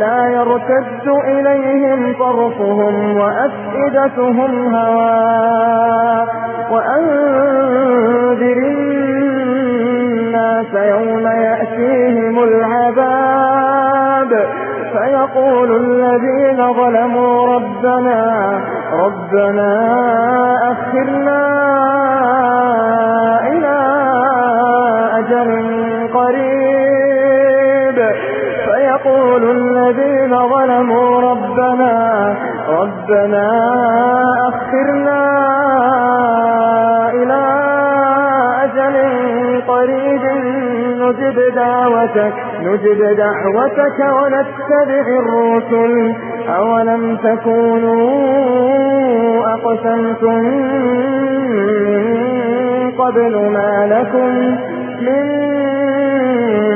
لا يرتد إليهم طرفهم وأفئدتهم هواء وأنذر الناس يوم يأتيهم العذاب. فيقول الذين ظلموا ربنا ربنا أخرنا إلى أجل قريب. الذين ظلموا ربنا ربنا أخرنا إلى أجل قريب نجب دعوتك نجب دعوتك ونتبع الرسل. أولم تكونوا أقسمتم من قبل ما لكم من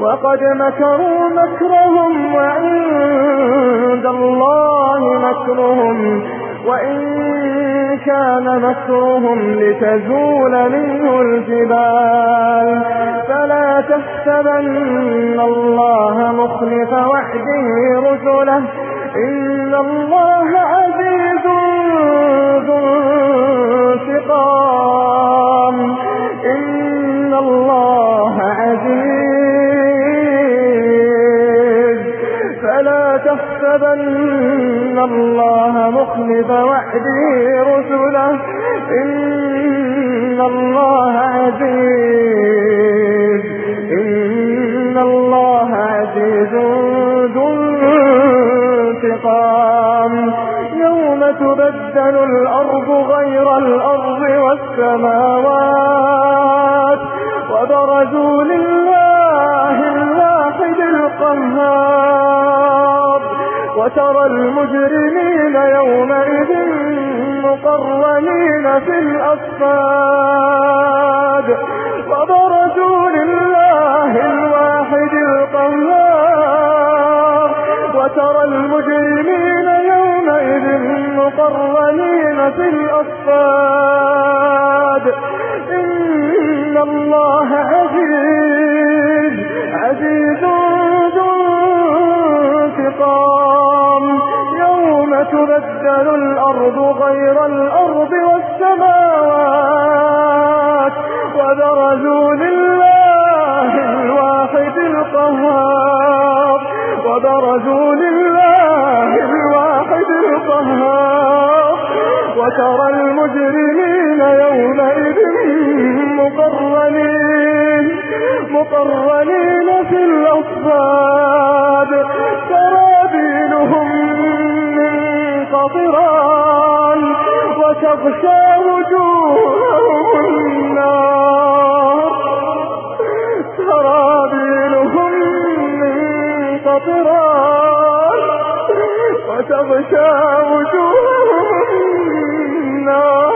وقد مكروا مكرهم وعند الله مكرهم. وإن كان مكرهم لتزول منه الجبال. فلا تحسبن الله مخلف وحده رسله. إن الله فلا تحسبن الله مخلف وحده رسله. إن الله عزيز. إن الله عزيز ذو انتقام. يوم تبدل الأرض غير الأرض والسماوات. وبرزوا لله الواحد القهار. وترى المجرمين يومئذ مقرنين في الأصفاد. وبرزوا لله الواحد القهار. وترى المجرمين يومئذ مقرنين في الأصفاد. إن الله تبدل الأرض غير الأرض والسماوات وبرزوا لله الواحد القهار وبرزوا لله الواحد القهار وترى المجرمين يومئذ مقرنين مقرنين في الأصفاد سرابيلهم من قطران وتغشى وجوههم النار سرابيلهم من قطران وتغشى وجوههم النار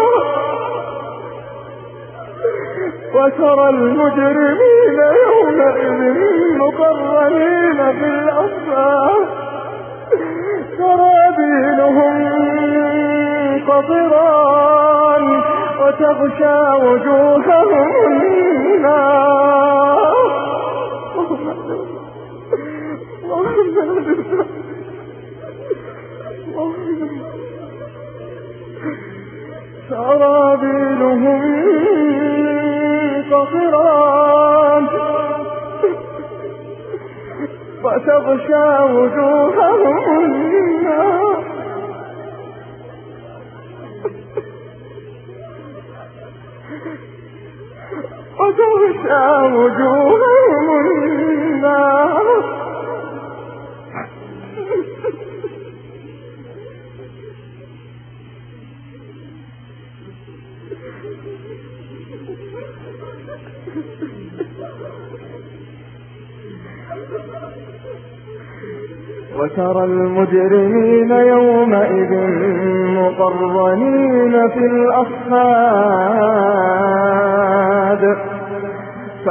وترى المجرمين يومئذ مقرنين في الأصفاد وتغشى وجوههم النار. سرابيلهم وتغشى وجوههم النار. وجوههم النار وترى المجرمين يومئذ مقرنين في الأصفاد.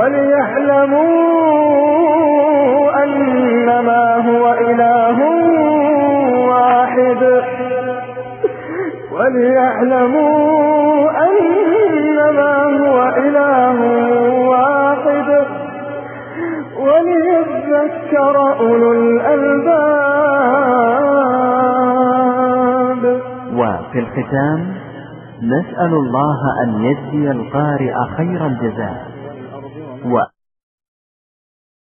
وليعلموا أنما هو إله واحد. وليعلموا أنما هو إله واحد. وليذكر أولو الألباب. وفي الختام نسأل الله أن يجزي القارئ خير الجزاء. وأ